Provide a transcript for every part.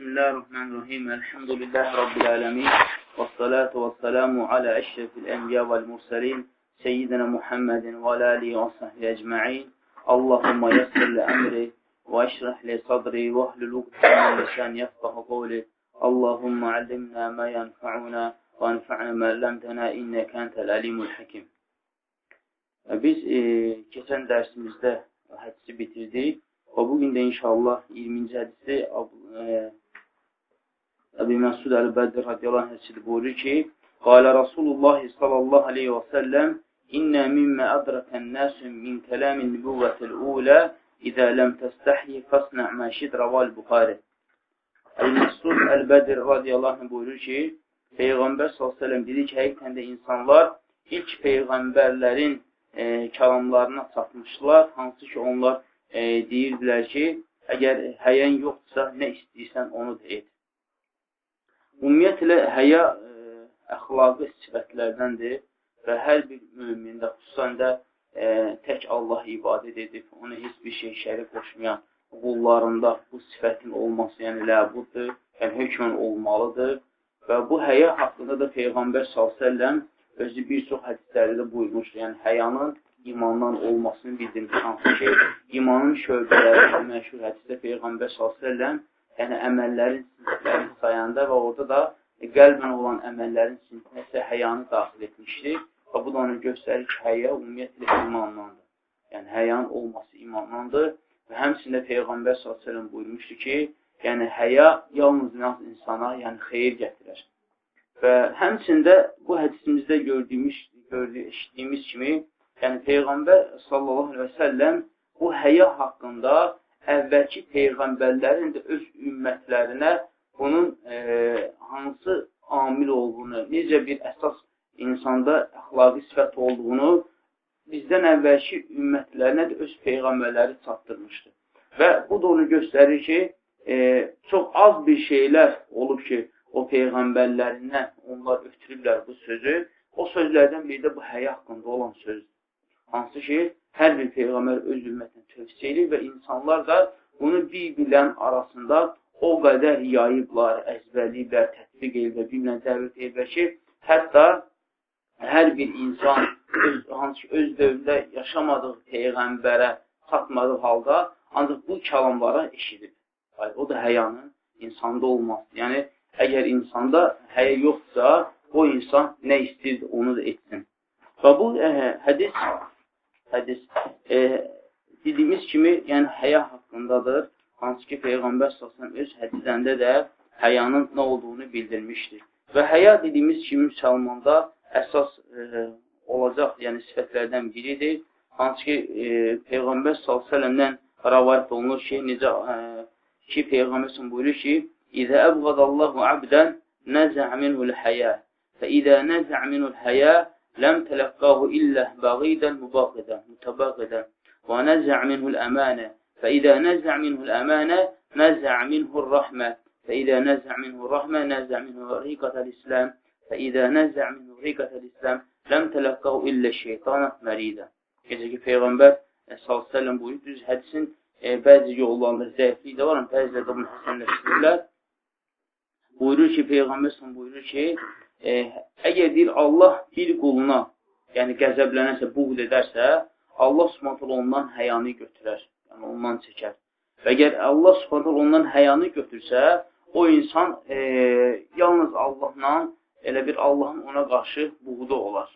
بسم الله الرحمن الرحيم. الحمد لله رب العالمين. والصلاة والسلام على أشرف الأنبياء والمرسلين سيدنا محمد وعلى آله وصحبه أجمعين. اللهم يسر لأمري واشرح لي صدري واحلل عقدة من لساني يفقه قولي. اللهم علمنا ما ينفعنا وانفعنا ما علمتنا إنك أنت العليم الحكيم. Biz e, keçən dərsimizdə hədisi bitirdik. Və bu gün də inşallah 20-ci hədisi e, Əbi Məsud Əl-Bədir radiyallahu anh buyurur ki, Qalə Rasulullah sallallahu aleyhi və səlləm İnnə mimmə ədrəkən nəsün min kələmin nübüvvətil ulə İzə ləm təstəhyi fəsnə' məşid raval Buxari Əl-Məsud Əl-Bədir radiyallahu anh buyurur ki, Peyğəmbər s.ə.v dedi ki, həqiqətən də insanlar ilk Peyğəmbərlərin e, kəlamlarına çatmışlar, hansı ki onlar e, deyirdilər ki, əgər həyən yoxdursa, nə istəyirsən onu et. Ümumiyyətlə, həya ə, e, əxlaqı sifətlərdəndir və hər bir mümində, xüsusən də ə, e, tək Allah ibadət edib, ona heç bir şey şərik qoşmayan qullarında bu sifətin olması, yəni ləbuddur, yəni hökmən olmalıdır və bu həya haqqında da Peyğəmbər s.ə.v özü bir çox hədislərdə buyurmuşdur. Yəni, həyanın imandan olmasını bildirmiş hansı şey. İmanın şöbələri məşhur hədisdə Peyğəmbər s.ə.v yəni əməllərin siniflərini sayanda və orada da qəlbən olan əməllərin sinifinə isə həyanı daxil etmişdir. Və bu da onu göstərir ki, həya ümumiyyətlə imandandır. Yəni, həyanın olması imandandır. Və həmçində Peyğəmbər s.ə.v buyurmuşdur ki, yəni həya yalnız insana yəni xeyir gətirər. Və həmçində bu hədisimizdə gördüyümüz, gördüyü, eşitdiyimiz kimi, yəni Peyğəmbər sallallahu aleyhi və səlləm bu həya haqqında əvvəlki peyğəmbərlərin də öz ümmətlərinə bunun e, hansı amil olduğunu, necə bir əsas insanda əxlaqi sifət olduğunu bizdən əvvəlki ümmətlərinə də öz peyğəmbərləri çatdırmışdır. Və bu da onu göstərir ki, e, çox az bir şeylər olub ki, o peyğəmbərlərindən onlar ötürüblər bu sözü. O sözlərdən biri də bu həyə haqqında olan sözdür. Hansı ki, hər bir Peyğəmbər öz ümmətinə tövsiyə edir və insanlar da bunu bir-birlərin arasında o qədər yayıblar, əzbərliyiblər, tətbiq edirlər, bir-birlə dəvət edirlər ki, hətta hər bir insan öz, hansı ki, öz dövrdə yaşamadığı Peyğəmbərə çatmadığı halda ancaq bu kəlamlara eşidib. O da həyanın insanda olması. Yəni, əgər insanda həyə yoxsa, o insan nə istəyir, onu da etsin. Və bu ə, hədis hədis e, dediyimiz kimi, yəni həya haqqındadır. Hansı ki, Peyğəmbər səsən öz hədislərində də həyanın nə olduğunu bildirmişdir. Və həya dediyimiz kimi müsəlmanda əsas e, olacaq, yəni sifətlərdən biridir. Hansı ki, e, Peyğəmbər s.ə.v-dən rəvayət olunur ki, necə e, ki, Peyğəmbər s.ə.v buyurur ki, İzə əbğadallahu abdən nəzə minhul həyə fə İzə nəzə minhul həyə لم تلقاه إلا بغيدا مباغدا متباغدا ونزع منه الأمانة. فإذا نزع منه الأمانة نزع منه الرحمة. فإذا نزع منه الرحمة نزع منه ريقة الإسلام. فإذا نزع منه ريقة الإسلام لم تلقاه إلا الشيطان مريدا Necə ki, Peyğəmbər s.ə.v buyur, düz hədisin e, bəzi yollarında zəifliyi də var, bəziləri də bunu həsənləşdirirlər. Buyurur ki, Peyğəmbər s.ə.v buyurur ki, e, əgər deyir Allah bir quluna, yəni qəzəblənərsə, buğd edərsə, Allah subhanətələ ondan həyanı götürər, yəni ondan çəkər. Və əgər Allah subhanətələ ondan həyanı götürsə, o insan e, yalnız Allahla, elə bir Allahın ona qarşı buğdu olar.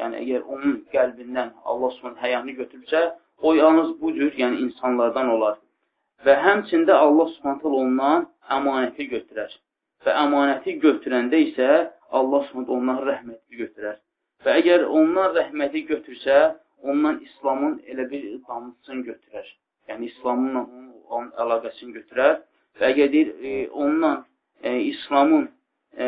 Yəni, əgər onun qəlbindən Allah subhanət həyanı götürsə, o yalnız bu cür, yəni insanlardan olar. Və həmçində Allah subhanətələ ondan əmanəti götürər və əmanəti götürəndə isə Allah subhanət ondan rəhməti götürər. Və əgər ondan rəhməti götürsə, ondan İslamın elə bir damcısını götürər. Yəni, İslamınla onun, əlaqəsini götürər və əgər deyir, e, ondan e, İslamın e,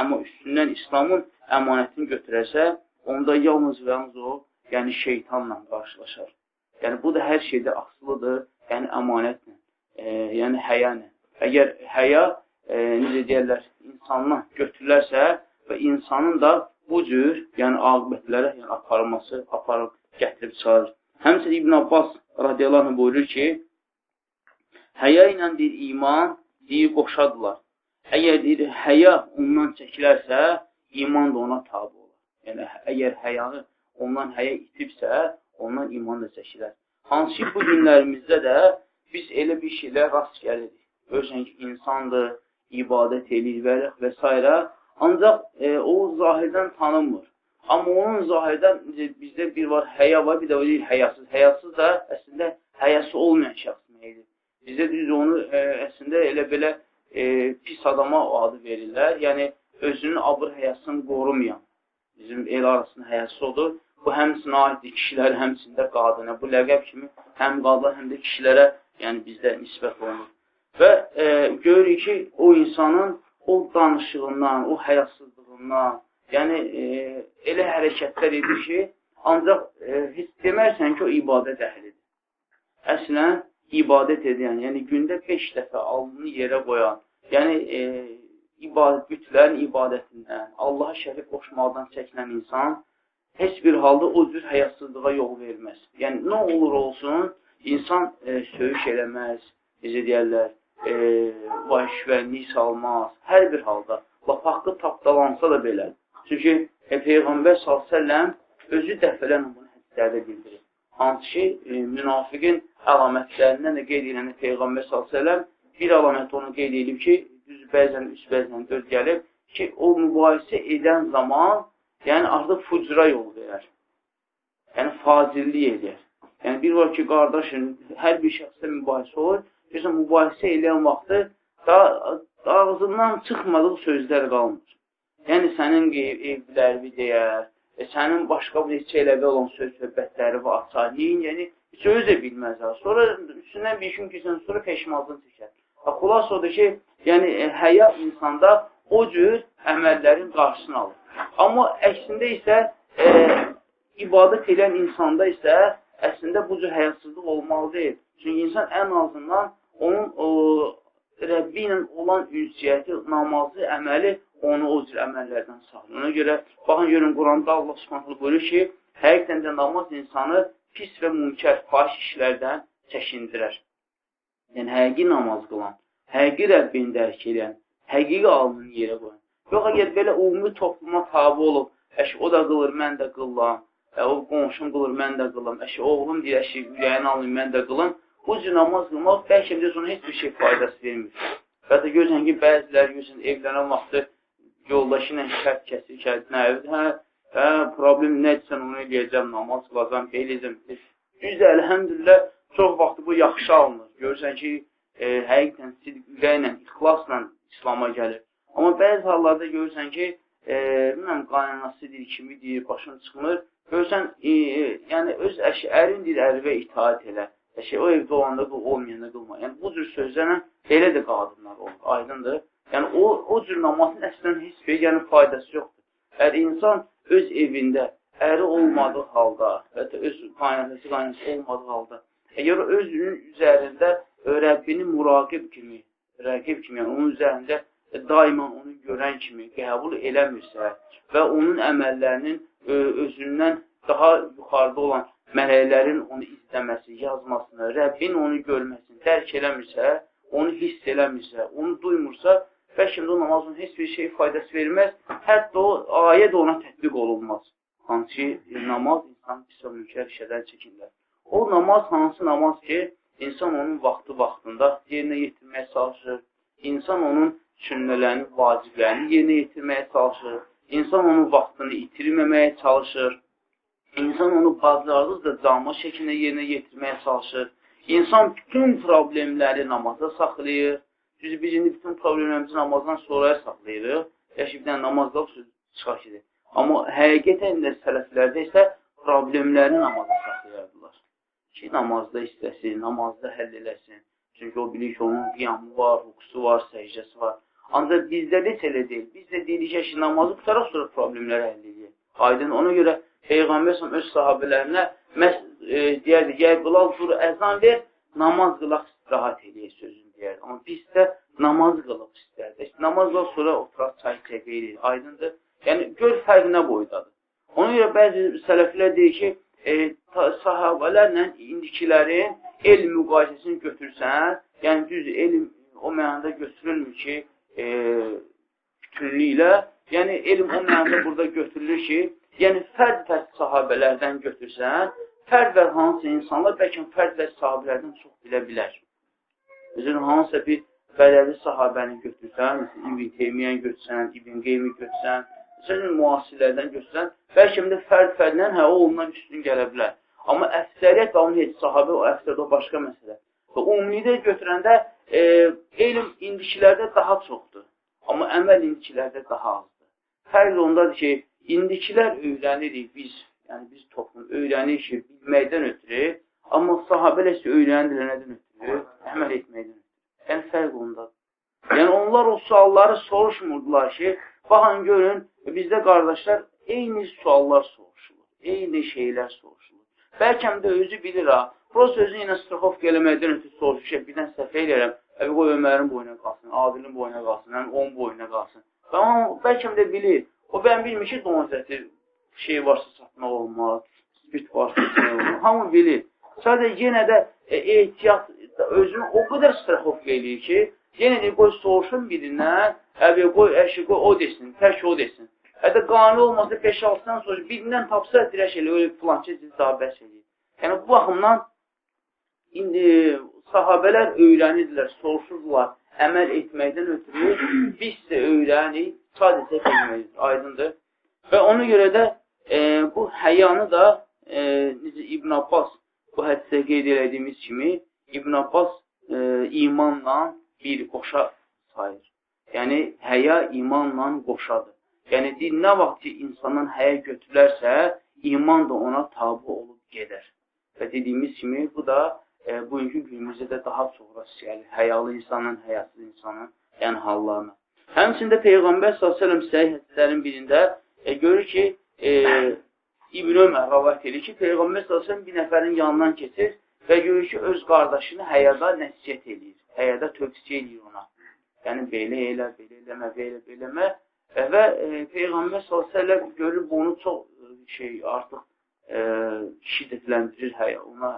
əma üstündən İslamın əmanətini götürərsə, onda yalnız və yalnız o, yəni şeytanla qarşılaşar. Yəni, bu da hər şeydə asılıdır, yəni əmanətlə, e, yəni həyənlə. Əgər həya e, necə deyərlər, insandan götürülərsə və insanın da bu cür, yəni aqibətlərə yəni, aparılması, aparıb gətirib çıxarır. Həmçə İbn Abbas radiyallahu buyurur ki, həya ilə bir iman deyir, qoşadılar. Əgər deyir, həya ondan çəkilərsə, iman da ona tabi olur. Yəni, əgər həyanı ondan həyə itibsə, ondan iman da çəkilər. Hansı ki, bu günlərimizdə də biz elə bir şeylər rast gəlirik. Görürsən ki, insandır, ibadət edir və, və s. Ancaq e, o zahirdən tanınmır. Amma onun zahirdən bizdə bir var həya var, bir də o deyil həyasız. Həyasız da əslində həyası olmayan şəxs meydir. Bizdə düz onu e, əslində elə belə e, pis adama o adı verirlər. Yəni özünün abır həyasını qorumayan. Bizim el arasında həyası odur. Bu həmçinin aiddir kişilər, həmçində qadına. Bu ləqəb kimi həm qadın, həm də kişilərə yəni bizdə nisbət olunur. Və e, görürük ki, o insanın o danışığından, o həyasızlığından, Yəni, e, elə hərəkətlər edir ki, ancaq e, heç demərsən ki, o ibadət əhlidir. Əslən, ibadət edən, yəni gündə 5 dəfə alnını yerə qoyan, yəni e, ibadət, bütlərin ibadətindən, Allaha şərik qoşmaqdan çəkinən insan heç bir halda o cür həyasızlığa yol verməz. Yəni, nə olur olsun, insan e, söyüş eləməz, necə deyərlər, e, vahşvənlik salmaz, hər bir halda, lap haqqı tapdalansa da belə. Çünki e, Peyğəmbər s.ə.v özü dəfələn bunu hədislərdə bildirir. Hansı ki, e, münafiqin əlamətlərindən də qeyd edilən Peyğəmbər s.ə.v bir əlamət onu qeyd edib ki, düz bəzən, üç bəzən dörd gəlib ki, o mübahisə edən zaman, yəni artıq fucra yol verər. Yəni, fazillik edir. Yəni, bir var ki, qardaşın, hər bir şəxsdə mübahisə olur, görürsən, mübahisə edən vaxtı da, ağzından çıxmadığı sözlər qalmır. Yəni, sənin evlərini deyər, e, sənin başqa bir neçə eləqə olan söz söhbətləri var, açar, neyin, yəni, heç özü də bilməz. Sonra üstündən bir gün keçən sonra peşmanlıq çəkər. Ha, xulas odur ki, yəni, e, həya insanda o cür əməllərin qarşısını alır. Amma əksində isə e, ibadət edən insanda isə əslində bu cür həyasızlıq olmalı deyil. Çünki insan ən azından onun o, Rəbbi ilə olan ünsiyyəti, namazı, əməli onu o cür əməllərdən saxlayır. Ona görə, baxın, görün, Quranda Allah subhanələ buyurur ki, həqiqdən də namaz insanı pis və münkər, faş işlərdən çəkindirər. Yəni, həqiqi namaz qılan, həqiqi Rəbbini dərk edən, həqiqi alnını yerə qoyan. Yox, əgər belə ümumi topluma tabi olub, əşi, o da qılır, mən də qıllam, ə, o qonşum qılır, mən də qıllam, əşi, oğlum deyir, əşi, ürəyini alın, mən də qılım. Bu cür namaz qılmaq bəlkə bizə sonra heç bir şey faydası vermir. Də görürsən ki, bəzilər görürsən, evlənən vaxtı yoldaşı ilə şərt kəsir, şərt nə hə, hə, problem nədirsən, onu eləyəcəm, namaz qılacam, eləyəcəm. Düz əlhəmdülillah, çox vaxtı bu yaxşı alınır. Görürsən ki, e, həqiqətən sidqlə, ixlasla İslama gəlir. Amma bəzi hallarda görürsən ki, e, bilməm, qaynanası deyir, kimi deyir, başın çıxmır. Görürsən, e, e, yəni öz əşi, ərin deyir, ərvə itaat elə. Əşi, o evdə olanda qıl, olmayanda qılma. Yəni, bu cür sözlərlə belə də qadınlar olur, aydındır. Yəni, o, o cür namazın əslən heç bir yəni, faydası yoxdur. Əgər insan öz evində əri olmadığı halda və ya öz qaynatası qaynatası olmadığı halda, əgər özünün üzərində Rəbbini muraqib kimi, rəqib kimi, yəni onun üzərində daima onu görən kimi qəbul eləmirsə və onun əməllərinin özündən daha yuxarıda olan mələklərin onu izləməsi, yazmasını, Rəbbin onu görməsini dərk eləmirsə, onu hiss eləmirsə, onu duymursa, bəlkə də namazın heç bir şey faydası verməz, hətta o ayə də ona tətbiq olunmaz. Hansı ki, namaz insan pis və mülkər işədən çəkinlər. O namaz hansı namaz ki, insan onun vaxtı vaxtında yerinə yetirməyə çalışır, insan onun sünnələrini, vaciblərini yerinə yetirməyə çalışır, insan onun vaxtını itirməməyə çalışır, insan onu bazılarız da cama şəklində yerinə yetirməyə çalışır, insan bütün problemləri namaza saxlayır, Düzdür, biz indi bütün problemlərimizi namazdan sonraya saxlayırıq. Yaxşı, bir dənə namaz qalıb, çıxaq gedir. Amma həqiqətən də sələflərdə isə problemləri namaza saxlayardılar. Ki, namazda istəsin, namazda həll eləsin. Çünki o bilir ki, onun qiyamı var, hukusu var, səcdəsi var. Ancaq bizdə də elə deyil. Biz də deyirik ki, namazı qutaraq sonra problemləri həll edir. Aydın, ona görə Peyğəmbər öz sahabələrinə məhz e, deyərdi, gəl qılaq, dur, əzan ver, namaz qılaq, rahat eləyək sözü istəyər. Amma biz də namaz qılıb istərdik. Namazdan sonra oturaq çay çəkirik. Aydındır? Yəni, gör fərq nə boydadır. Ona görə bəzi sələflər deyir ki, e, sahabələrlə indikilərin elm müqayisəsini götürsən, yəni düz elm o mənada götürülmür ki, e, bütünlüklə, yəni elm o mənada burada götürülür ki, yəni fərd-fərd sahabələrdən götürsən, fərd və hansı insanlar bəlkə fərd və sahabələrdən çox bilə bilər. Üzrün hansısa bir bədəvi sahabəni götürsən, məsələn, İbn Teymiyyəni götürsən, İbn Qeymi götürsən, məsələn, müasirlərdən götürsən, bəlkə də fərd-fərddən, hə, o ondan üstün gələ bilər. Amma əksəriyyət və onun heç sahabə, o əksəriyyət o başqa məsələ. Və ümumidə götürəndə e, elm indikilərdə daha çoxdur. Amma əməl indikilərdə daha azdır. Fərq ondadır ki, indikilər öyrənirik biz, yəni biz toplum öyrənirik ki, bilməkdən ötürü, amma sahabələr isə öyrənirlər nədən ötürü? Əməl etməkdən. Yəni fərq ondadır. Yəni onlar o sualları soruşmurdular ki, baxın görün, bizdə qardaşlar eyni suallar soruşulur, eyni şeylər soruşulur. Bəlkə də özü bilir ha, prost özü ilə strixovka eləməkdən ötürü soruşur ki, birdən səhv eləyərəm, əbi qoy Ömərin boyuna qalsın, Adilin boyuna qalsın, onun boyuna qalsın. Amma bəlkə də bilir, o bən bilmir ki, donzəti şey varsa satmaq olmaz, spirt varsa olmaz. Hamı bilir. Sadəcə yenə də e, ehtiyat özünü o qədər strəxovka eləyir ki, yenə də qoy soruşun birindən, əvvəl qoy əşi qoy o desin, tək o desin. Hətta qani olmasa 5-6-dan sonra birindən tapsa dirəş elə, öyle filan ki, siz daha bəs edir. Yəni, bu baxımdan indi sahabələr öyrənirdilər, soruşurdular əməl etməkdən ötürü, biz də öyrənik, sadəcə bilməkdir, aydındır. Və ona görə də e, bu həyanı da e, necə İbn Abbas bu hədisə qeyd elədiyimiz kimi İbn Abbas e, imanla bir qoşa sayır. Yəni, həya imanla qoşadır. Yəni, deyir, nə vaxt ki, insandan həyə götürlərsə, iman da ona tabi olub gedər. Və dediyimiz kimi, bu da e, bugünkü günümüzdə də daha çox rast gəlir. Həyalı insanın, həyasız insanın, yəni hallarına. Həmçində Peyğəmbər s.ə.v səhih hədislərin birində e, görür ki, e, İbn Ömər rəvat edir ki, Peyğəmbər s.ə.v bir nəfərin yanından keçir və görür ki, öz qardaşını həyada nəsiyyət edir, həyada tövsiyə edir ona. Yəni, belə elə, belə eləmə, belə eləmə. Və e, Peyğəmbər s.ə.v görür bunu çox e, şey artıq e, şiddətləndirir həyə, ona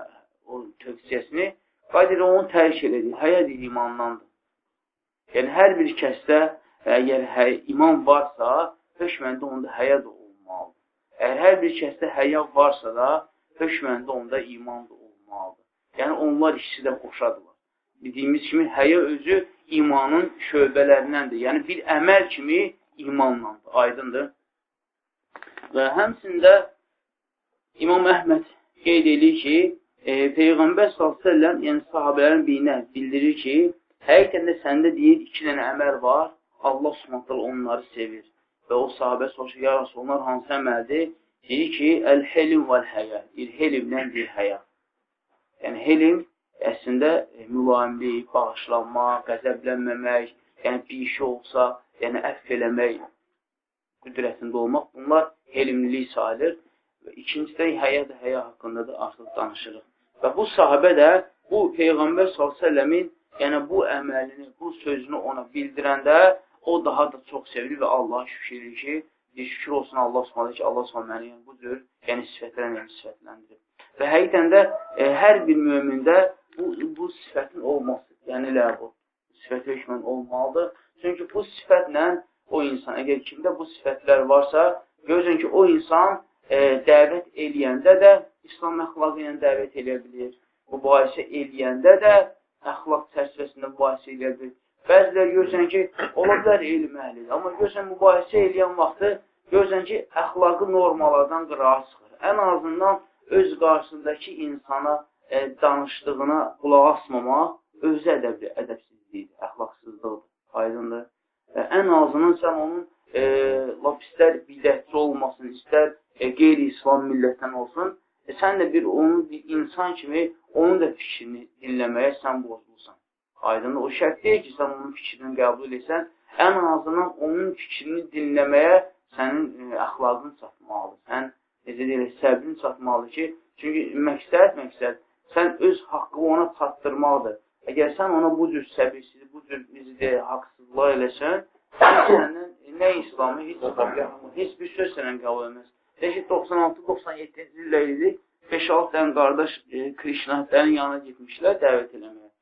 o tövsiyəsini. Qadir onu tərk həyə deyir imandandır. Yəni, hər bir kəsdə əgər hə, iman varsa, hökməndə onda həyə də olmalıdır. Əgər hər bir kəsdə həya varsa da, hökməndə onda iman da olmalıdır. Yəni, onlar ikisi də qoşadırlar. Dediyimiz kimi, həyə özü imanın şöbələrindəndir. Yəni, bir əməl kimi imanlandır, aydındır. Və həmsində İmam Əhməd qeyd edir ki, e, Peyğəmbər s.ə.v yəni sahabələrin birinə bildirir ki, həqiqətən də səndə deyir, iki dənə əməl var, Allah s.ə.v onları sevir. Və o sahabə soruşur, ya Rasul, onlar hansı əməldir? Deyir ki, əl-helim vəl-həyə. Deyir, helimlə deyir, həyə. Yəni, helim əslində mülayimlik, bağışlanmaq, qəzəblənməmək, yəni bir işi olsa, yəni əff eləmək qüdrətində olmaq, bunlar helimlilik sayılır. Və ikincidə həyə də həyə haqqında da artıq danışırıq. Və bu sahabə də bu Peyğəmbər s.ə.v-in yəni bu əməlini, bu sözünü ona bildirəndə o daha da çox sevilir və Allaha şükür edir ki, bir şükür olsun Allah s.ə.v ki, Allah s.ə.v məni yəni, bu cür yəni sifətlərlə yəni, sifətləndirir. Və həqiqətən də e, hər bir mömində bu, bu sifətin olması, yəni ləbud, sifət hökmən olmalıdır. Çünki bu sifətlə o insan, əgər kimdə bu sifətlər varsa, görürsən ki, o insan e, dəvət eləyəndə də İslam əxlaqı ilə dəvət eləyə bilir. Mübahisə eləyəndə də əxlaq çərçivəsində mübahisə eləyə bilir. Bəziləri görürsən ki, ola bilər elm əhlidir. Amma görürsən, mübahisə eləyən vaxtı görürsən ki, əxlaqı normalardan qırağa çıxır. Ən azından öz qarşısındakı insana e, danışdığına qulaq asmamaq özü ədəbli, ədəbsizlikdir, əxlaqsızlıqdır, aydındır. E, ən azından sən onun e, lap istər bidətçi olmasın, istər e, qeyri-İslam millətdən olsun, e, sən də bir onun bir insan kimi onun da fikrini dinləməyə sən bozulsan. Aydındır, o şərt deyil ki, sən onun fikrini qəbul edirsən, ən azından onun fikrini dinləməyə sənin e, əxlaqın çatmalıdır. Sən necə deyək, səbrin çatmalıdır ki, çünki məqsəd, məqsəd, sən öz haqqı ona çatdırmalıdır. Əgər sən ona bu cür səbirsiz, bu cür necə deyək, haqsızlığa eləsən, səndən nə İslamı, heç, heç bir söz sənən qəbul edməz. Ki, 96-97-ci illə idi, 5-6 dənə qardaş e, Krişnahlərin yanına getmişlər dəvət eləməyə.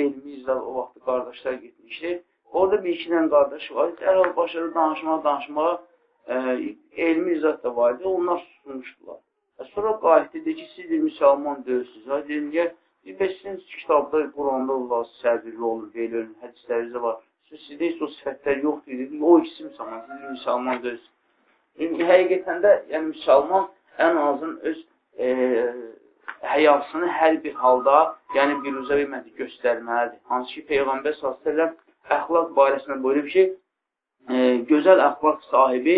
elmi izlə o vaxt qardaşlar getmişdi. Orada bir iki dənə qardaş var. Dərhal başladı danışmağa, danışmağa. E, elmi izzat da var idi. Onlar susmuşdular. E, sonra qayıtdı, dedi ki, siz de müsəlman deyilsiniz. Ha, dedim, ya, bir sizin kitabda, Quranda Allah səbirli olur, belə hədislərinizdə var. Sizdə heç o sifətlər yoxdur, dedi. O ikisi müsəlman, siz müsəlman deyilsiniz. Çünki həqiqətən də yəni, müsəlman ən azın öz e, həyasını hər bir halda, yəni biruzə vermədi, göstərməlidir. Hansı ki, Peyğəmbər s.ə.v əxlaq barəsində buyurub ki, e, gözəl əxlaq sahibi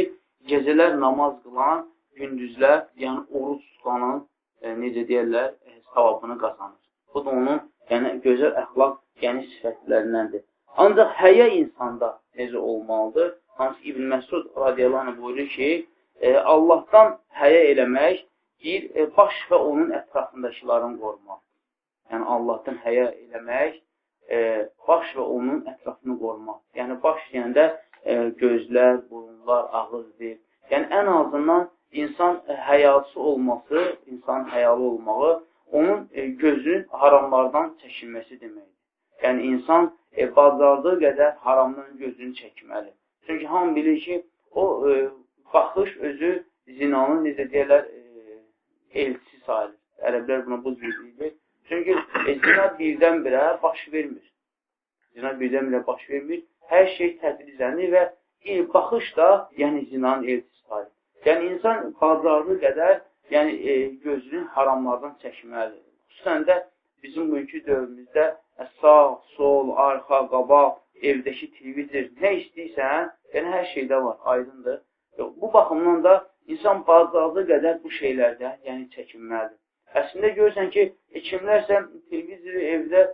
gecələr namaz qılan, gündüzlər, yəni oruç tutanın, e, necə deyərlər, e, savabını qazanır. Bu da onun yəni, gözəl əxlaq yəni, sifətlərindəndir. Ancaq həyə insanda necə olmalıdır? Hansı İbn Məsud radiyallahu anh buyurur ki, e, Allahdan həyə eləmək bir e, baş və onun ətrafındakıların qorumaq. Yəni Allahdan həyə eləmək e, baş və onun ətrafını qorumaq. Yəni baş deyəndə e, gözlər, burunlar, ağız deyil. Yəni ən azından insan həyalısı olması, insan həyalı olmağı onun e, gözünün haramlardan çəkinməsi deməkdir. Yəni insan e, bacardığı qədər haramdan gözünü çəkməli. Çünki hamı bilir ki, o e, baxış özü zinanın necə deyirlər, e, elçisi sayılır. Ərəblər buna bu deyir. Çünki e, zina birdən-birə baş vermir. Zina birdən-birə baş vermir. Hər şey tədricənli və ilk baxış da, yəni zinanın elçisi sayılır. Yəni insan bacardığı qədər yəni, e, gözünün haramlardan çəkməlidir. Xüsusən də bizim bugünkü dövrümüzdə sağ, sol, arxa, qabaq, evdəki televizor, nə istəyirsən, yəni hər şeydə var, aydındır. Bu baxımdan da insan bacardığı qədər bu şeylərdə, yəni çəkinməlidir. Əslində görürsən ki, kimlərsə televizoru evdə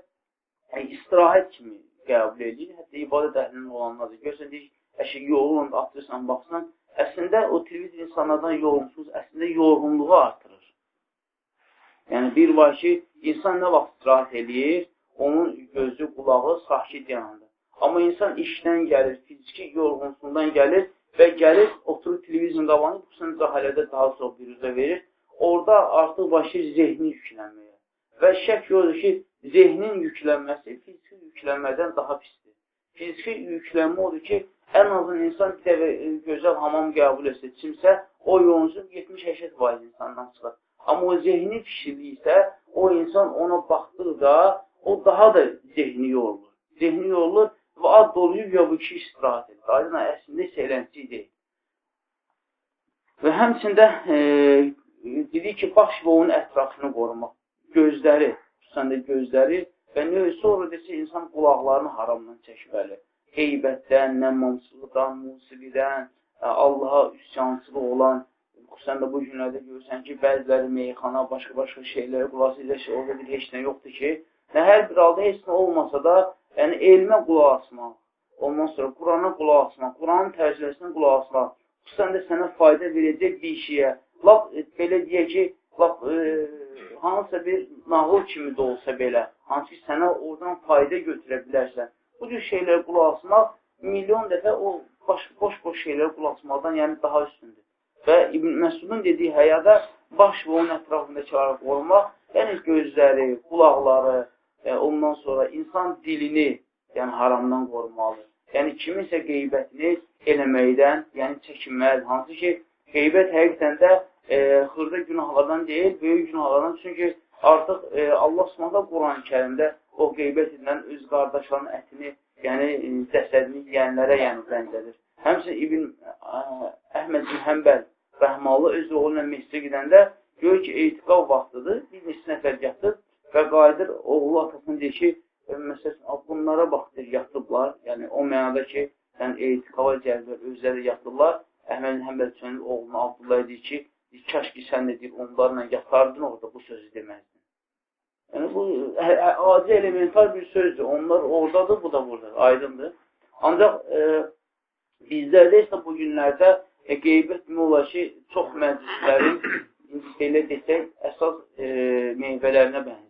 yəni, istirahət kimi qəbul edir, hətta ibadət əhlinin olanlardır. Görürsən, deyir, əşi, yorulun, atırsan, baxsan, əslində o televizor insanlardan yorumsuz, əslində yorğunluğu artırır. Yəni, bir var ki, insan nə vaxt istirahət edir, onun gözü, qulağı sakit yanında. Amma insan işdən gəlir, fiziki yorğunluğundan gəlir, və gəlir, oturur televizyon qabağını, xüsusən cahilədə daha çox biruzə verir. Orada artıq başlayır zehni yüklənməyə. Və şək yoxdur ki, zehnin yüklənməsi fiziki yüklənmədən daha pisdir. Fiziki yüklənmə odur ki, ən azın insan bir dəvə e, gözəl hamam qəbul etsə, kimsə o yolunuzun 70-80 faiz insandan çıxar. Amma o zehni fikirli isə, o insan ona baxdıqda, o daha da zehni yorulur. Zehni yorulur və ad doluyub ya bu kişi istirahət edir. Aydın əslində isə eləncik deyil. Və həmçində e, dedi ki, baş və onun ətrafını qorumaq, gözləri, xüsusən də gözləri və növ sonra desə insan qulaqlarını haramdan çəkməli. Heybətdən, nəmmamsızlıqdan, musiqidən, e, Allaha üsyansızlıq olan, xüsusən də bu günlərdə görürsən ki, bəziləri meyxana, başqa-başqa şeylərə qulaq edir, orada bir heç nə yoxdur ki, nə hər bir halda heç nə olmasa da Yəni, elmə qulaq asmaq, ondan sonra Qurana qulaq asmaq, Quranın tərcüməsinə qulaq asmaq, xüsusən də sənə fayda verəcək bir şeyə, lap e, belə deyək ki, lap e, hansısa bir nağıl kimi də olsa belə, hansı ki, sənə oradan fayda götürə bilərsən. Bu cür şeylərə qulaq asmaq milyon dəfə o boş-boş şeylərə qulaq asmaqdan yəni daha üstündür. Və İbn Məsudun dediyi həyada baş və onun ətrafındakiləri qorumaq, yəni gözləri, qulaqları, e, ondan sonra insan dilini, yəni haramdan qorumalıdır. Yəni kiminsə qeybətini eləməkdən, yəni çəkinməlidir. Hansı ki, qeybət həqiqətən də e, xırda günahlardan deyil, böyük günahlardan. Çünki artıq e, Allah Subhanahu Quran-ı Kərimdə o qeybət edilən öz qardaşlarının ətini, yəni cəsədini yeyənlərə yəni bəndədir. Həmçinin İbn Əhməd bin Həmbəl rəhmalı öz oğlu ilə mescidə gedəndə görür ki, etiqab vaxtıdır. Bir neçə nəfər yatıb və qayıdır, oğlu atasını deyir ki, e, məsələn, bunlara baxdır, yatıblar. Yəni, o mənada ki, sən eytiqava gəldir, özləri yatıblar. Əhməd Həmbəl Çönül oğlunu Abdullah deyir ki, kaş ki, sən deyir, onlarla yatardın orada bu sözü deməzdin. Yəni, bu hə, hə, adi elementar bir sözdür. Onlar oradadır, bu da buradadır, aydındır. Ancaq e, bizlərdə isə bu günlərdə e, qeybət mi olar ki, çox məclislərin, belə desək, əsas e, meyvələrinə bənzir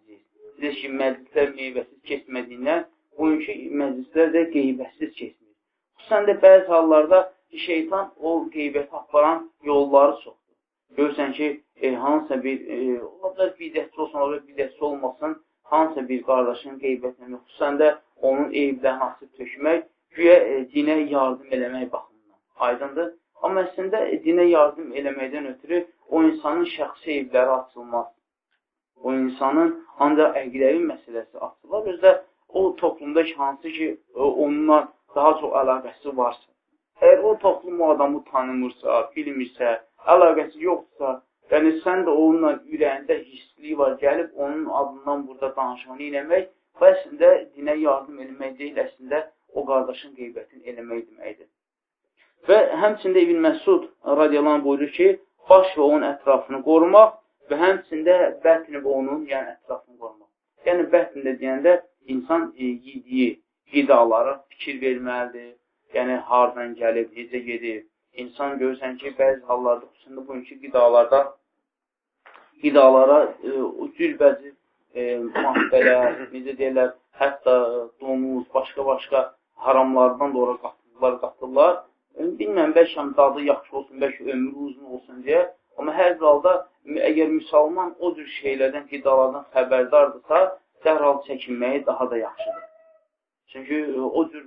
Bilirsiniz ki, məclislər meyvəsiz keçmədiyindən bugünkü məclislər də qeybətsiz keçmir. Xüsusən də bəzi hallarda şeytan o qeybəti aparan yolları çoxdur. Görürsən ki, e, hansısa bir, e, ola bilər bidətçi olsun, ola bilər bidətçi olmasın, hansısa bir qardaşın qeybətini, xüsusən də onun eyblərini açıb tökmək, güya e, dinə yardım eləmək baxımından. Aydındır? Amma əslində e, dinə yardım eləməkdən ötürü o insanın şəxsi eybləri açılmaz. O insanın ancaq əqidəvi məsələsi açılar. Özdə o toplumda hansı ki, onunla daha çox əlaqəsi varsa. Əgər o toplum o adamı tanımırsa, bilmirsə, əlaqəsi yoxdursa, Yəni, sən də onunla ürəyində hissliyi var, gəlib onun adından burada danışmanı eləmək, bu əslində dinə yardım eləmək deyil, əslində o qardaşın qeybətini eləmək deməkdir. Və həmçində İbn Məsud radiyalan buyurur ki, baş və onun ətrafını qorumaq və həmçində bətni onun yəni ətrafını qorumaq. Yəni, bətnində deyəndə insan e, yediyi qidalara fikir verməlidir, yəni hardan gəlib, necə gedib, insan görürsən ki, bəzi hallarda, xüsusən bugünkü qidalarda, qidalara e, cülbəzi e, maddələr, necə deyirlər, hətta domuz, başqa-başqa haramlardan da ora qatırlar, qatırlar. Bilməm, bəlkə dadı yaxşı olsun, bəlkə ömrü uzun olsun deyə. Amma hər halda, əgər müsəlman o cür şeylərdən, qidalardan xəbərdardırsa, dərhal çəkinməyi daha da yaxşıdır. Çünki e, o cür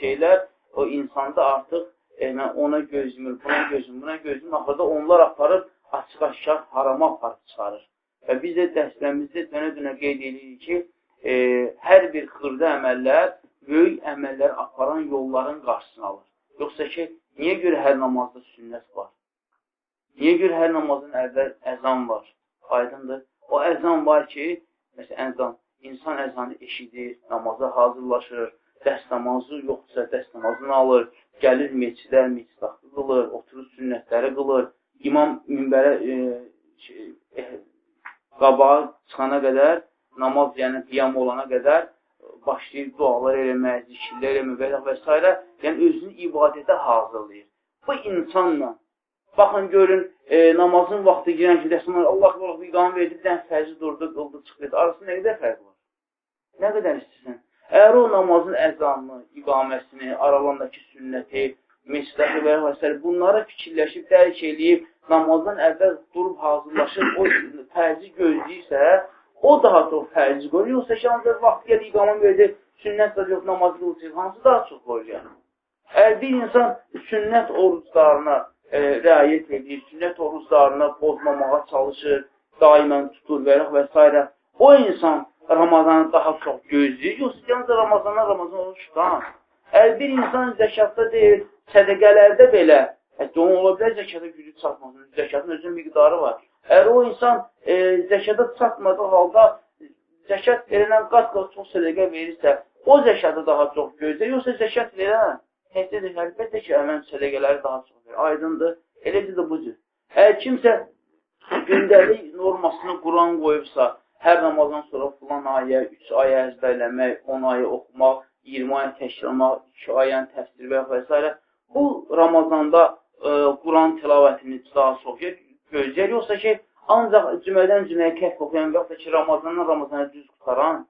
şeylər o insanda artıq e, mən ona gözümür, buna gözüm, buna gözüm, axırda onlar aparır, açıq-aşkar harama aparıb çıxarır. Və biz də dərslərimizdə dönə-dönə qeyd edirik ki, e, hər bir xırda əməllər böyük əməllər aparan yolların qarşısını alır. Yoxsa ki, niyə görə hər namazda sünnət var? Niyə görə hər namazın əvvəl əzan var? Aydındır. O əzan var ki, məsələn, əzan, insan əzanı eşidir, namaza hazırlaşır, dəst namazı yoxdursa, dəst namazını alır, gəlir meçidə, meçid vaxtı qılır, oturur sünnətləri qılır, imam minbərə e, şey, e, qabağa çıxana qədər, namaz, yəni qiyam olana qədər başlayır dualar eləmək, zikirlər eləmək və s. Yəni, özünü ibadətə hazırlayır. Bu insanla, baxın, görün, e, namazın vaxtı girən ki, dəsmanlar Allah vaxtı iqamı verdi, dənə fərci durdu, qıldı, çıxdı. Arasında nə qədər fərq var? Nə qədər istəsən? Əgər o namazın əzanını, iqaməsini, aralandakı sünnəti, mescidəki və s. bunları fikirləşib, dərk eləyib, namazdan əvvəl durub hazırlaşıb, o fərci gözləyirsə, o daha çox fərci qoyur. Yoxsa ki, ancaq vaxt gəl iqamə verəcək, sünnət və yox namazı qılacaq, hansı daha çox qoyacaq? Əgər bir insan sünnət oruclarına e, rəayət edir, sünnət oruclarına pozmamağa çalışır, daimən tutur və və s. O insan Ramazanı daha çox gözləyir, yoxsa yalnız Ramazandan Ramazan olur tutan. Əgər bir insan zəkatda deyil, sədəqələrdə belə, hətta onun ola bilər zəkata gücü çatmasın, zəkatın özünün miqdarı var. Əgər o insan e, zəkata çatmadığı halda zəkat verilən qat-qat çox sədəqə verirsə, o zəkatı daha çox gözləyir, yoxsa zəkat verən, də əlbəttə ki, əmən sədəqələri daha çox verir. Aydındır, eləcə də bu cür. Əgər kimsə gündəlik normasını Quran qoyubsa, hər namazdan sonra filan ayə, 3 ayə əzbərləmək, 10 ayə oxumaq, 20 ayə təşkilamaq, 2 ayəni təfsir və s. Bu, Ramazanda ə, e, Quran tilavətini daha çox gözləyir, yoxsa ki, ancaq cümədən cüməyə kəhv oxuyan və yaxud da ki, Ramazandan Ramazana düz qutaran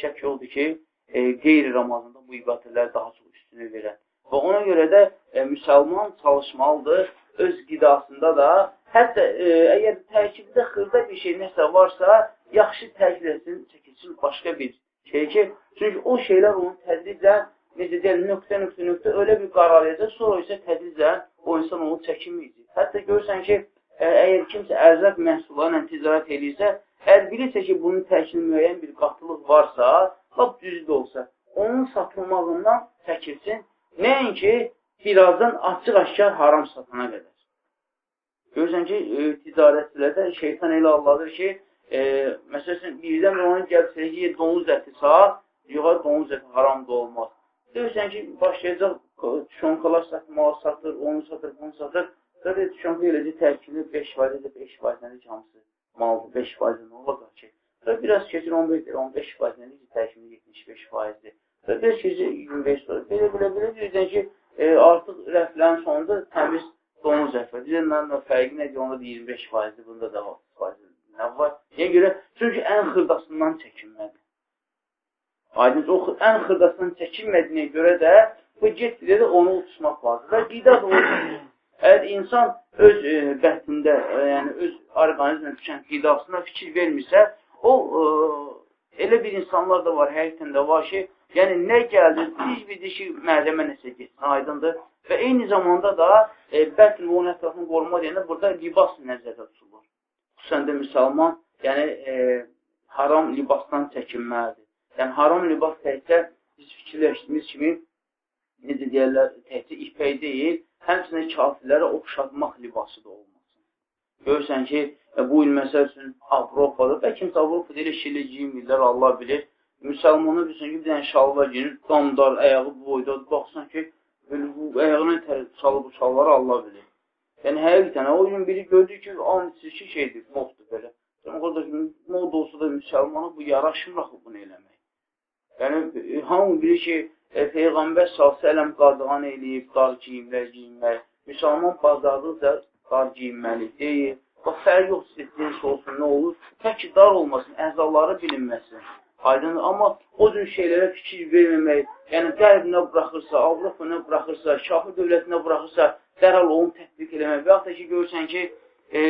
şək oldu ki, e, qeyri Ramazanda bu ibadətlər daha çox üstünü verən. Və ona görə də e, müsəlman çalışmalıdır öz qidasında da, hətta e, əgər tərkibdə xırda bir şey nəsə varsa, yaxşı təkid etsin, çəkilsin başqa bir şey ki, çünki o şeylər onun tədricən, necə deyil, nöqtə, nöqtə, nöqtə öyle bir qararlayacaq, sonra isə tədricən o insan onu çəkinməyəcək. Hətta görürsən ki, ə, əgər kimsə ərzaq məhsullarla ticarət edirsə, əgər bilirsə ki, bunun təkini müəyyən bir qatılıq varsa, lap düzdür olsa, onun satılmağından çəkilsin, nəinki birazdan açıq-aşkar haram satana qədər. Görürsən ki, e, ticarətçilərdə şeytan elə Allahdır ki, e, məsələn, birdən ona gəlsə ki, donuz əti sağ, yox, donuz əti haram da olmaz. Deyirsən ki, başlayacaq tüşonkalar satmağa satır, onu satır, bunu satır. Zaten tüşonka eləcə tərkini 5% də 5% nədir ki, hamısı maldır, 5% nə olacaq ki? Sonra biraz keçir 15 lira, 15% nədir ki, tərkini 75%dir. Sonra biraz keçir 25 lira. Belə belə belə deyirsən ki, e, artıq rəflərin sonunda təmiz donuz əti. Deyirsən, fərqi nədir? Onda da 25%dir, bunda da 30%dir. Nə var? Niyə görə? Çünki ən xırdasından çəkinmədi. Aydın, o ən xırdasından çəkinmədiyinə görə də bu getdi də onu uçmaq lazım. Və qida da olur. Əgər insan öz e, bətnində, e, yəni öz orqanizmə düşən qidasına fikir vermirsə, o e, elə bir insanlar da var, həqiqətən də var ki, yəni nə gəldi, biz bir ki, məhzəmə nəsə getsin, aydındır. Və eyni zamanda da e, bəlkə onun ətrafını qoruma deyəndə burada libas nəzərdə tutulur. Xüsusən də müsəlman, yəni e, haram libasdan çəkinməlidir. Yəni haram libas təkcə biz fikirləşdiyimiz kimi necə deyərlər, təkcə ipək deyil, həmçinin kafirlərə oxşatmaq libası da olmasın. Görürsən ki, e, bu il məsəl üçün Avropada, bəlkə Avropada elə şilə giyinmirlər, Allah bilir. Müsəlmanı bilsin ki, bir dənə şalvar giyinir, damdar, ayağı boyda, baxsan ki, bu ayağına salıb uşaqları Allah bilir. Yəni, həqiqətən, o gün biri gördü ki, an çirki şeydir, moddur belə. Yəni, qardaş, mod olsa da müsəlmana bu yaraşmır axı bunu eləmək. Yəni, hamı bilir ki, e, Peyğəmbər s.ə.v qadağan eləyib, dar giyimlər giyinmək. Müsəlman bazarlıqca dar giyinməli deyil. Bax, fərq yox, cins olsun, nə olur? Tək dar olmasın, əzaları bilinməsin. Aydındır. Amma o cür şeylərə fikir verməmək, yəni qəlbinə buraxırsa, Avropanə buraxırsa, şahı dövlətinə buraxırsa, dərhal onu tətbiq eləmək. Və yaxud da ki, görürsən ki, e,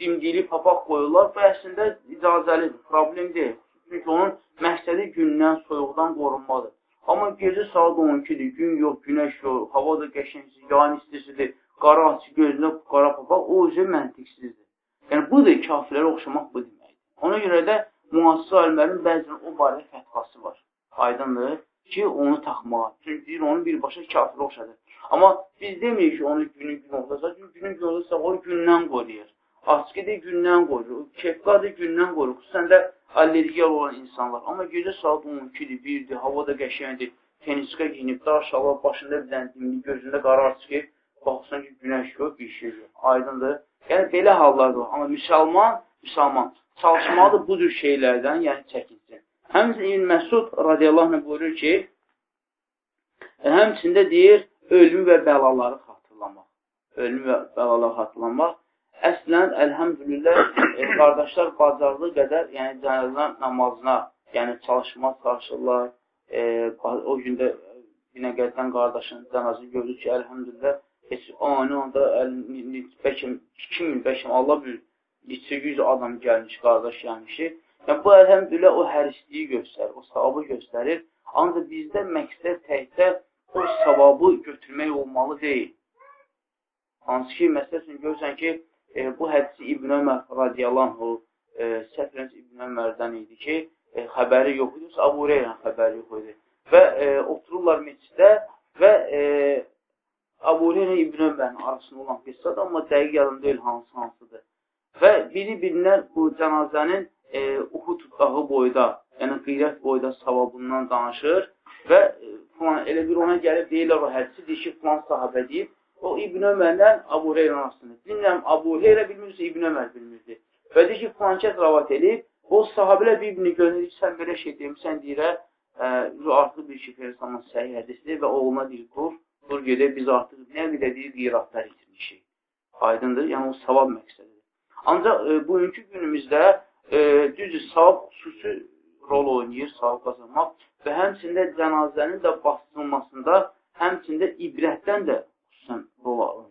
dimdili papaq qoyurlar, bu əslində icazəlidir, problem deyil. Çünki onun məqsədi gündən, soyuqdan qorunmadır. Amma gecə saat 12-dir, gün yox, günəş yox, hava da qəşəngsiz, yayın istisidir, qara gözündə qara papaq, o üzə məntiqsizdir. Yəni, bu da kafirlərə oxşamaq bu deməkdir. Ona görə də müasir alimlərin bəzən o barədə fətvası var. Aydındır ki, onu taxmağa. Çünki deyir, onu birbaşa kafir oxşadır. Amma biz demirik ki, onu günün gün olursa, çünki günün gün olursa, o gündən qoruyur. Askıda gündən qoruyur, kefqadı gündən qoruyur. Xüsusən də allergiya olan insanlar. Amma gecə saat 12-dir, 1-dir, hava da qəşəngdir, teniska giyinib, dar şalvar, başında bir dənə dimli, gözündə qarar çıxıb, baxsan ki, günəş yox, bir şey yox. Aydındır. Yəni, belə hallar var. Amma müsəlman, müsəlman çalışmalıdır bu cür şeylərdən, yəni çəkinsin. Həmçinin İbn Məsud radiyallahu anh buyurur ki, e, həmçində deyir, ölüm və bəlaları xatırlamaq. Ölüm və bəlaları xatırlamaq. Əslən, əlhəmdülillah, e, qardaşlar bacardığı qədər, yəni cənazə namazına, yəni çalışmaq çalışırlar. E, o gündə Binəqəddən qardaşın cənazı gördük ki, əlhəmdülillah, heç ani bəlkə 2000, bəlkə Allah bilir, neçə yüz adam gəlmiş, qardaş gəlmişi. Yəni, bu əlhəmdülə o hərisliyi göstərir, o savabı göstərir. Ancaq bizdə məqsəd təkdə o savabı götürmək olmalı deyil. Hansı ki, məsəl üçün görürsən ki, e, bu hədisi İbn Ömər radiyallahu e, səhvləniz İbn Ömərdən idi ki, e, xəbəri yox idi, Abu Hureyra xəbəri yox idi. Və e, otururlar meçidə və e, Abu Hureyra İbn Ömərin arasında olan qıssadır, amma dəqiq yadında deyil hansı hansıdır. Və biri-birindən bu cənazənin e, Uhud dağı boyda, yəni qeyrət boyda savabından danışır və e, falan, elə bir ona gəlib deyirlər o hədisi, deyir ki, filan sahabə deyib, o İbn Ömərdən Abu Heyran arasında. Bilmirəm, Abu Heyrə bilmirsə, İbn Ömər bilmirdi. Və deyir ki, filan kəs ravat edib, o sahabələr bir-birini görünür ki, sən belə şey deyimsən, deyirə, ə, e, artıq bir şey Feyristanın səhih hədisidir və oğluna deyir, dur, dur gedək, biz artıq nə qədər deyir, qeyratlar itirmişik. Aydındır, yəni o savab məqsədi. Ancaq e, bugünkü günümüzdə e, düzdür, savab xüsusi rol oynayır, savab qazanmaq və həmçində cənazənin də basılmasında, həmçində ibrətdən də xüsusən rol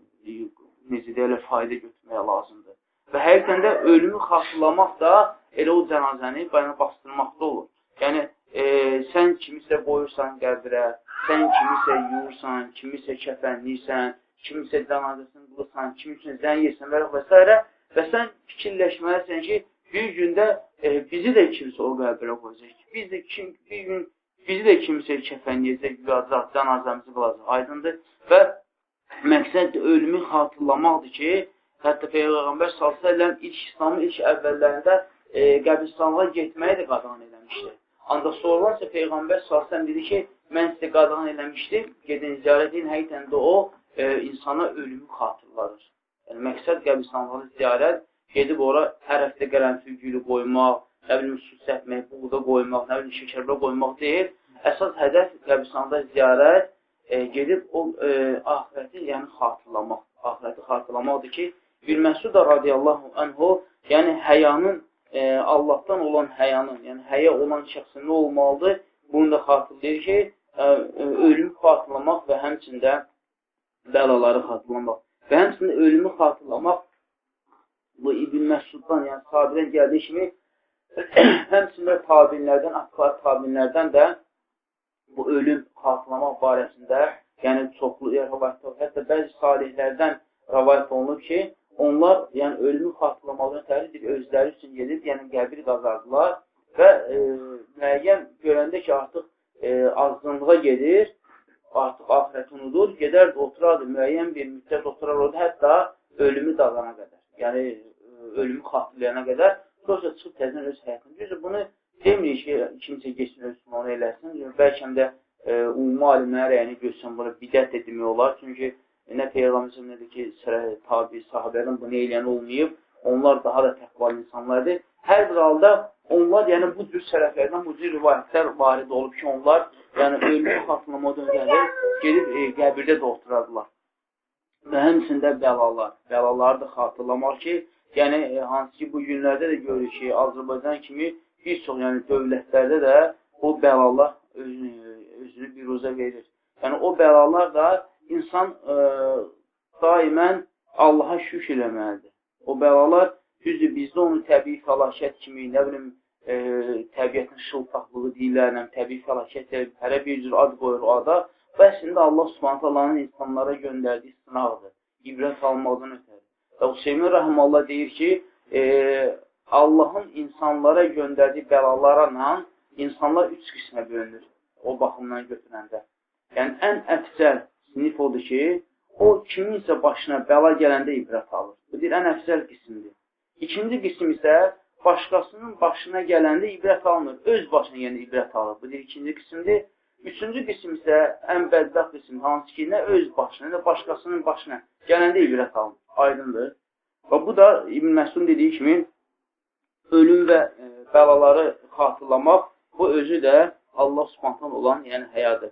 necə deyərlər, fayda götürməyə lazımdır. Və həqiqətən də ölümü xatırlamaq da elə o cənazəni bayana bastırmaqda olur. Yəni, e, sən kimisə qoyursan qəbrə, sən kimisə yuyursan, kimisə kəfənliysən, kimisə cənazəsini qılırsan, kimisə zən yirsən və, və s. Və sən fikirləşməlisən ki, bir gündə e, bizi də kimsə o qəbrə qoyacaq. Biz də kim, bir gün bizi də kimsə kəfənləyəcək, yuyacaq, cənazəmizi qılacaq. Aydındır. Və məqsəd ölümü xatırlamaqdır ki, hətta Peyğəmbər s.ə.v ilk İslamın ilk əvvəllərində e, qəbristanlığa getməyi də qadağan eləmişdi. Ancaq sonradan isə Peyğəmbər s.ə.v dedi ki, mən sizə qadağan eləmişdim, gedin ziyarət edin, həqiqətən də o e, insana ölümü xatırladır. Yəni, məqsəd qəbristanlığı ziyarət, gedib ora hər həftə qərənfil gülü qoymaq, nə bilim, su səpmək, buğda qoymaq, nə bilim, şəkərbə qoymaq deyil. Əsas hədəf qəbristanlıqda ziyarət, e, gedib o e, ahirəti, yəni xatırlamaq, ahirəti xatırlamaqdır ki, bir Məsud radiyallahu anhu, yəni həyanın, e, Allahdan olan həyanın, yəni həyə olan şəxsin nə olmalıdır? Bunu da xatırlayır ki, e, ölüm xatırlamaq və həmçində bəlaları xatırlamaq. Və həmçinin ölümü xatırlamaq bu İbn Məsuddan, yəni sahabədən gəldiyi kimi Həmçində tabinlərdən, atqar tabinlərdən də bu ölüm xatırlamaq barəsində, yəni çoxlu rəvayətlər, hətta bəzi salihlərdən rəvayət olunub ki, onlar yəni ölümü xatırlamaqdan təridir özləri üçün gedib, yəni qəbir qazardılar və e, müəyyən görəndə ki, artıq e, azınlığa gedir, artıq ahirət unudur, gedərdi, oturardı, müəyyən bir müddət oturar orada, hətta ölümü dağana qədər, yəni ölümü xatırlayana qədər, sonra çıxıb təzən öz həyatını. Düzdür, bunu demirik ki, kimsə geçsin ölsün, onu eləsin. Bəlkə də e, umumi alimlər rəyini görsən, buna bidət də demək olar. Çünki nə Peyğəmbər nədir ki, tabi, sahabədən bunu eləyən olmayıb, onlar daha da təqvalı insanlardır. Hər bir halda onlar, yəni bu cür sələflərdən bu cür rivayətlər varid olub ki, onlar yəni ölümü xatırlamadan gəlir, gedib e, qəbirdə də oturardılar. Və həmçində bəlalar, bəlaları da xatırlamaq ki, yəni e, hansı ki, bu günlərdə də görürük ki, Azərbaycan kimi bir çox yəni dövlətlərdə də o bəlalar özünü, özünü biruzə verir. Yəni o bəlalar da insan e, daimən Allaha şükür eləməlidir. O bəlalar düzdür, bizdə onu təbii fəlakət kimi, nə bilim, e, təbiətin şıltaqlığı deyirlər, təbii fəlakət hərə bir cür ad qoyur o ada və əslində Allah subhanət Allahın insanlara göndərdiyi sınaqdır, ibrət almaqdan ötəri. Və Hüseymin Rəhmallah deyir ki, e, Allahın insanlara göndərdiyi bəlalarla insanlar üç qismə bölünür o baxımdan götürəndə. Yəni, ən əfsəl sinif odur ki, o kiminsə başına bəla gələndə ibrət alır. Bu deyir, ən əfsəl qismdir. İkinci qism isə başqasının başına gələndə ibrət alınır. Öz başına yəni ibrət alır. Bu ikinci qismdir. Üçüncü qism isə ən bədbəxt qism, hansı ki, nə öz başına, nə başqasının başına gələndə ibrət alınır. Aydındır. Və bu da İbn Məsud dediyi kimi ölüm və e, bəlaları xatırlamaq bu özü də Allah subhantan olan yəni həyadır.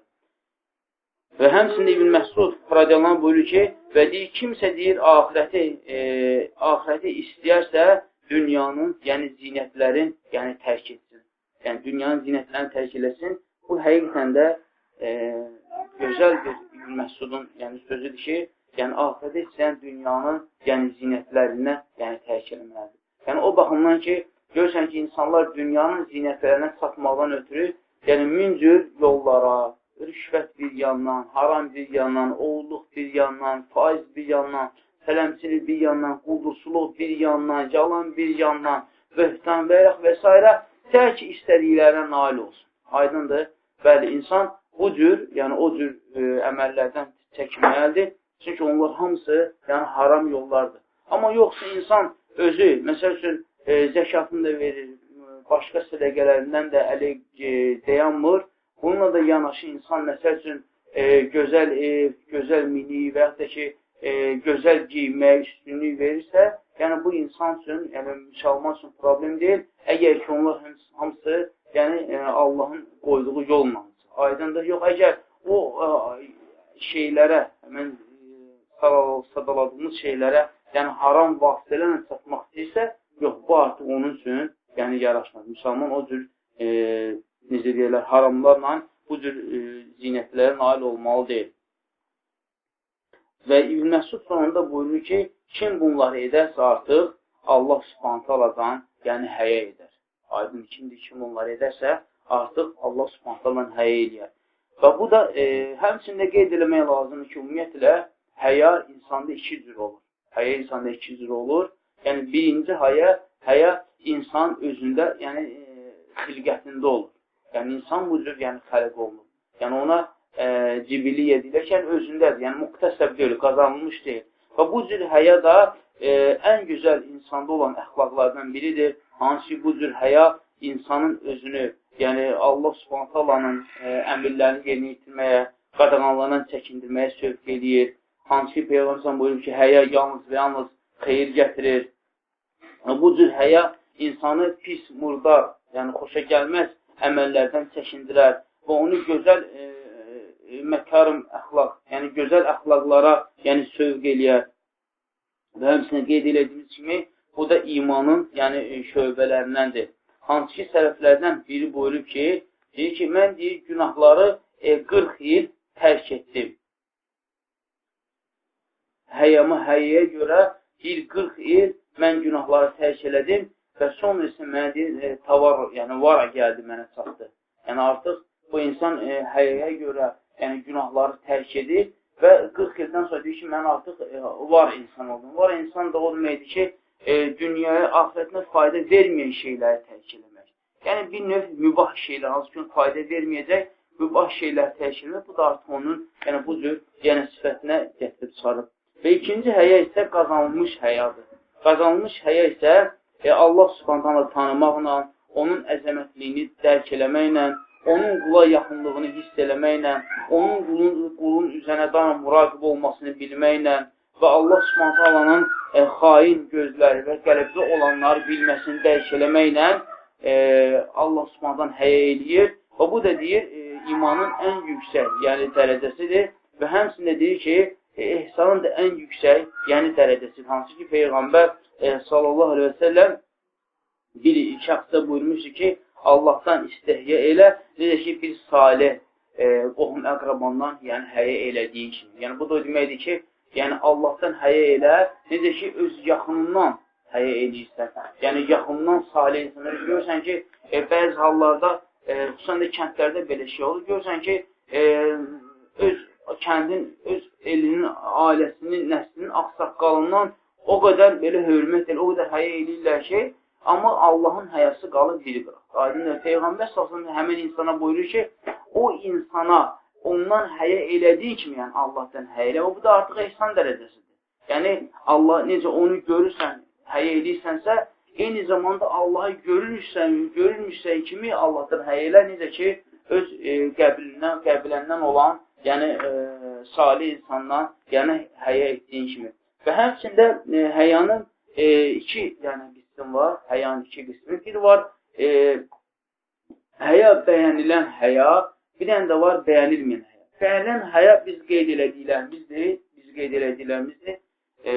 Və həmçində İbn Məsud radiyallahu buyurur ki, və deyir, kimsə deyir, ahirəti, e, ahirəti istəyərsə, dünyanın, yəni zinətlərin, yəni tərk etsin. Yəni dünyanın zinətlərini tərk eləsin. Bu həqiqətən də e, gözəl bir İbn Məsudun yəni sözüdür ki, yəni axirədə istəyən dünyanın, yəni zinətlərinə, yəni tərk eləməlidir. Yəni o baxımdan ki, görürsən ki, insanlar dünyanın zinətlərinə çatmaqdan ötürü, yəni min cür yollara, rüşvət bir yandan, haram bir yandan, oğulluq bir yandan, faiz bir yandan, tələmçilik bir yandan, quldurçuluq bir yandan, yalan bir yandan, böhtan və və s. tək istədiklərə nail olsun. Aydındır. Bəli, insan bu cür, yəni o cür e, əməllərdən çəkinməlidir. Çünki onlar hamısı yəni haram yollardır. Amma yoxsa insan özü, məsəl üçün, e, zəkatını da verir, başqa sədəqələrindən də əli e, dayanmır. Bununla da yanaşı insan, məsəl üçün, e, gözəl ev, gözəl mini və yaxud da ki, e, gözəl giyinməyə üstünlük verirsə, yəni bu insan üçün, yəni müsəlman üçün problem deyil. Əgər ki, onlar hamısı, yəni e, Allahın qoyduğu yolla aydındır. Yox, əgər o e, şeylərə, həmən e, sadaladığımız şeylərə, yəni haram vasitələrlə çatmaq istəyirsə, yox, bu artıq onun üçün yəni yaraşmaz. Müsəlman o cür, e, necə deyirlər, haramlarla bu cür e, zinətlərə nail olmalı deyil. Və İbn Məsud sonunda buyurur ki, kim bunları edərsə artıq Allah subhanətə aladan, yəni həyə edər. Aydın kimdir, kim bunları edərsə, artıq Allah subhanətə aladan həyə eləyər. Və bu da e, həmçində qeyd eləmək lazımdır ki, ümumiyyətlə, həya insanda iki cür olur. Həya insanda iki cür olur. Yəni, birinci həya, həya insan özündə, yəni e, xilqətində olur. Yəni, insan bu cür yəni, xəliq olunur. Yəni, ona e, cibiliyə deyiləkən özündədir. Yəni, muqtəsəb deyil, qazanılmış deyil. Və bu cür həya da e, ən gözəl insanda olan əxlaqlardan biridir. Hansı bu cür həya insanın özünü, yəni Allah subhanət Allah'ın e, əmirlərini yerinə yetirməyə, qadağanlarından çəkindirməyə sövq eləyir. Hansı Peyğəmbər buyurur ki, həya yalnız və yalnız xeyir gətirir. Bu cür həya insanı pis, murdar, yəni xoşa gəlməz əməllərdən çəkindirər və onu gözəl e, məkarım əxlaq, yəni gözəl əxlaqlara yəni sövq eləyər. Və həmsinə qeyd elədiyimiz kimi, bu da imanın yəni şöbələrindəndir. Hansı ki, sələflərdən biri buyurub ki, deyir ki, mən deyir, günahları e, 40 il tərk etdim. Həyəmi həyyəyə görə deyir, 40 il mən günahları tərk elədim və sonra isə mənə deyir, e, tavar, yəni vara gəldi mənə çatdı. Yəni artıq bu insan e, həyəyə görə yəni günahları tərk edir və 40 ildən sonra deyir ki, mən artıq e, var insan oldum. Var insan da o deməkdir ki, e, dünyaya, ahirətinə fayda verməyən şeyləri tərk eləmək. Yəni bir növ mübah şeylər, hansı ki, fayda verməyəcək, mübah şeylər tərk eləmək, bu da artıq onun yəni, bu cür yəni, sifətinə gətirib çıxarıb. Və ikinci həyə isə qazanılmış həyadır. Qazanılmış həyə isə e, Allah subhantanı tanımaqla, onun əzəmətliyini dərk eləməklə, onun qula yaxınlığını hiss eləməklə, onun qulun, qulun üzənə daim muraqib olmasını bilməklə və Allah subhantalanın e, xain gözləri və qəlbdə olanları bilməsini dərk eləməklə e, Allah subhantan həyə eləyir və bu da deyir, e, imanın ən yüksək, yəni dərəcəsidir və həmçində deyir ki, ehsanın da ən yüksək, yəni dərəcəsidir. Hansı ki, Peyğəmbər e, sallallahu aleyhi və səlləm bir şəxsdə buyurmuşdur ki, Allahdan istəhyə elə, necə ki, bir salih e, qohum əqrabandan, yəni həyə elədiyin kimi. Yəni, bu da o deməkdir ki, yəni Allahdan həyə elə, necə ki, öz yaxınından həyə eləyirsən. Yəni, yaxından salih insanları görürsən ki, e, bəzi hallarda e, xüsusən də kəndlərdə belə şey olur. Görürsən ki, e, öz kəndin, öz elinin, ailəsinin, nəslinin axsaqqalından o qədər belə hörmət elə, o qədər həyə eləyirlər ki, amma Allahın həyası qalır diri qıraq. Aydın Peyğəmbər sallallahu həmin insana buyurur ki, o insana ondan həyə elədiyi kimi, yəni Allahdan həyə elə, bu da artıq ehsan dərəcəsidir. Yəni Allah necə onu görürsən, həyə edirsənsə, eyni zamanda Allahı görürsən, görürmüşsən kimi Allahdan həyələ necə ki, öz e, qəblindən, qəbiləndən olan, yəni e, salih insandan, yəni həyə etdiyin kimi. Və həmçində e, həyanın e, iki yəni, qism var, həyanın iki qismi. Bir var, e, həya bəyənilən həya, bir dənə də var bəyənilməyən həya. Bəyənilən həya biz qeyd elədiklərimizdir, biz qeyd elədiklərimizdir, e,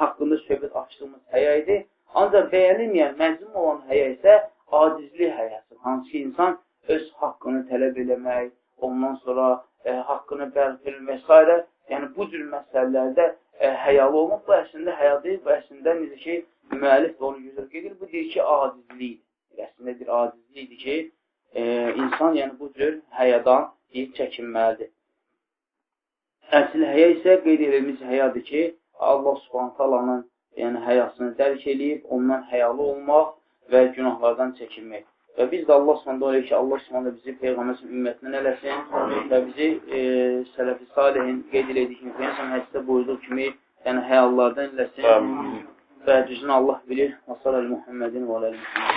haqqında söhbət açdığımız həya idi. Ancaq bəyənilməyən, məzlum olan həyə isə acizlik həyası. Hansı ki, insan öz haqqını tələb eləmək, ondan sonra e, haqqını eləmək və s. Yəni, bu cür məsələlərdə e, həyalı olmaq bu əslində həya deyil, bu əslində necə ki, müəllif də onu gözəl edir, bu deyir ki, acizlikdir. Əslində bir acizlikdir ki, e, insan yəni bu cür həyadan deyib çəkinməlidir. Əsl həya isə qeyd edilmiş həyadır ki, Allah subhanət alanın yəni həyasını dərk eləyib, ondan həyalı olmaq və günahlardan çəkinmək. Və biz də Allah subhanahu olayıq ki, Allah subhanahu bizi Peyğəmbərin ümmətindən eləsin və bizi e, sələfi salihin qeyd elədik ki, Peyğəmbər hədisdə buyurduğu kimi, yəni həyalılardan eləsin və düzünü Allah bilir. Və sallallahu Muhammedin və aləl